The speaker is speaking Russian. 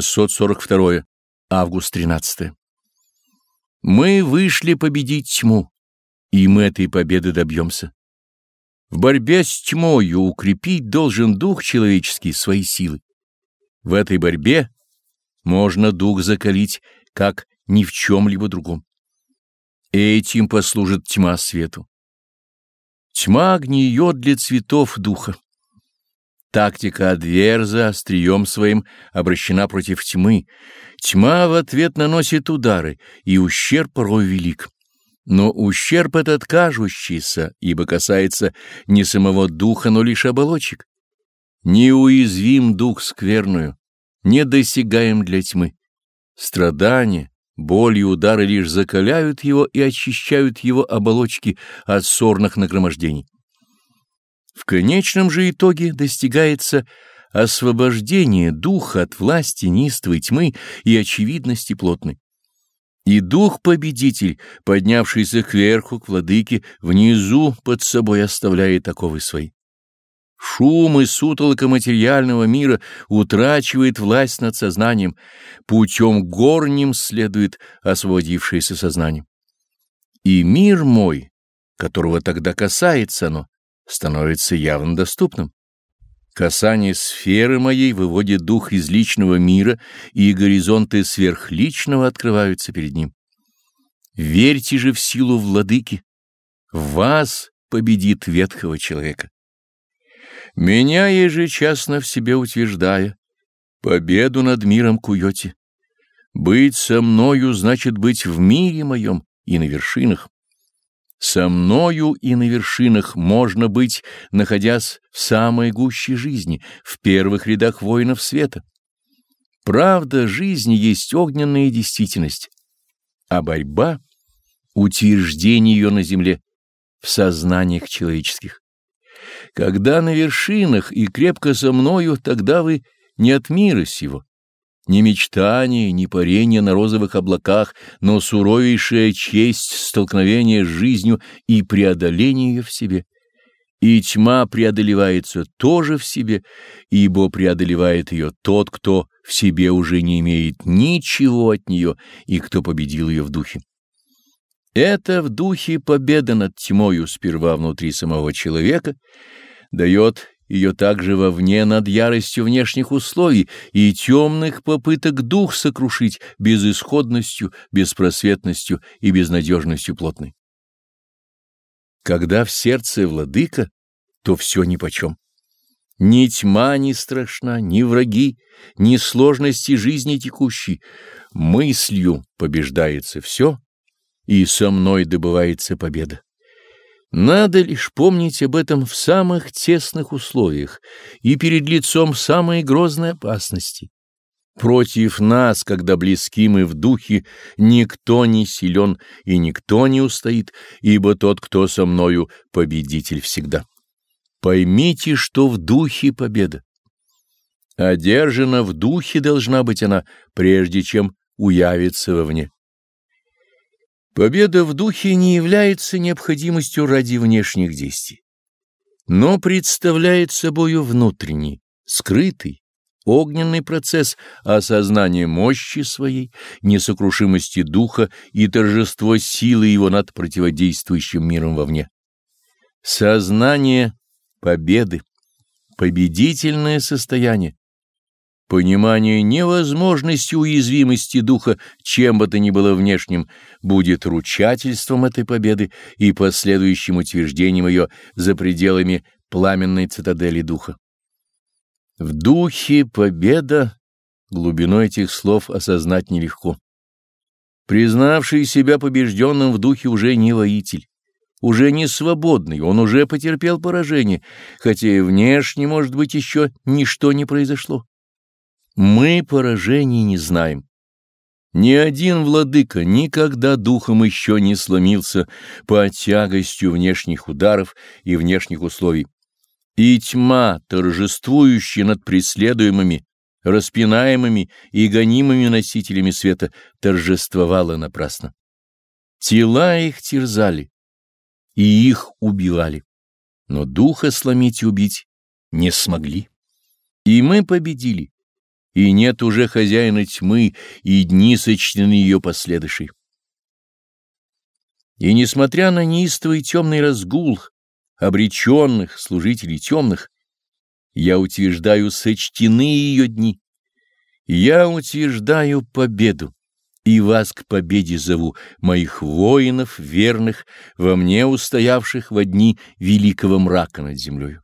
642. Август 13. Мы вышли победить тьму, и мы этой победы добьемся. В борьбе с тьмою укрепить должен дух человеческий свои силы. В этой борьбе можно дух закалить, как ни в чем-либо другом. Этим послужит тьма свету. Тьма гниет для цветов духа. Тактика Адверза острием своим обращена против тьмы. Тьма в ответ наносит удары, и ущерб порой велик. Но ущерб этот кажущийся, ибо касается не самого духа, но лишь оболочек. Неуязвим дух скверную, недосягаем для тьмы. Страдания, боль и удары лишь закаляют его и очищают его оболочки от сорных нагромождений. В конечном же итоге достигается освобождение духа от власти нистовой тьмы и очевидности плотной. И дух-победитель, поднявшийся кверху к владыке, внизу под собой оставляет таковы свои. Шум и сутолока материального мира утрачивает власть над сознанием, путем горним следует освободившееся сознание. И мир мой, которого тогда касается оно, становится явно доступным. Касание сферы моей выводит дух из личного мира, и горизонты сверхличного открываются перед ним. Верьте же в силу владыки. Вас победит ветхого человека. Меня ежечасно в себе утверждая, победу над миром куете. Быть со мною значит быть в мире моем и на вершинах. Со мною и на вершинах можно быть, находясь в самой гуще жизни, в первых рядах воинов света. Правда жизни есть огненная действительность, а борьба — утверждение ее на земле, в сознаниях человеческих. Когда на вершинах и крепко со мною, тогда вы не от мира сего, ни мечтание, ни парение на розовых облаках, но суровейшая честь столкновения с жизнью и преодоление ее в себе. И тьма преодолевается тоже в себе, ибо преодолевает ее тот, кто в себе уже не имеет ничего от нее и кто победил ее в духе. Это в духе победа над тьмою сперва внутри самого человека дает ее также вовне над яростью внешних условий и темных попыток дух сокрушить безысходностью, беспросветностью и безнадежностью плотной. Когда в сердце владыка, то все нипочем. Ни тьма не страшна, ни враги, ни сложности жизни текущей. Мыслью побеждается все, и со мной добывается победа. Надо лишь помнить об этом в самых тесных условиях и перед лицом самой грозной опасности. Против нас, когда близки мы в духе, никто не силен и никто не устоит, ибо тот, кто со мною, победитель всегда. Поймите, что в духе победа. Одержана в духе должна быть она, прежде чем уявится вовне. Победа в духе не является необходимостью ради внешних действий, но представляет собою внутренний, скрытый, огненный процесс осознания мощи своей, несокрушимости духа и торжество силы его над противодействующим миром вовне. Сознание победы, победительное состояние, Понимание невозможности уязвимости духа, чем бы то ни было внешним, будет ручательством этой победы и последующим утверждением ее за пределами пламенной цитадели духа. В духе победа глубину этих слов осознать нелегко. Признавший себя побежденным в духе уже не воитель, уже не свободный, он уже потерпел поражение, хотя и внешне, может быть, еще ничто не произошло. Мы поражений не знаем. Ни один владыка никогда духом еще не сломился по тягостью внешних ударов и внешних условий. И тьма, торжествующая над преследуемыми, распинаемыми и гонимыми носителями света, торжествовала напрасно. Тела их терзали, и их убивали, но духа сломить и убить не смогли. И мы победили и нет уже хозяина тьмы, и дни сочтены ее последующей. И несмотря на неистовый темный разгул обреченных служителей темных, я утверждаю сочтены ее дни. Я утверждаю победу, и вас к победе зову, моих воинов верных, во мне устоявших во дни великого мрака над землею.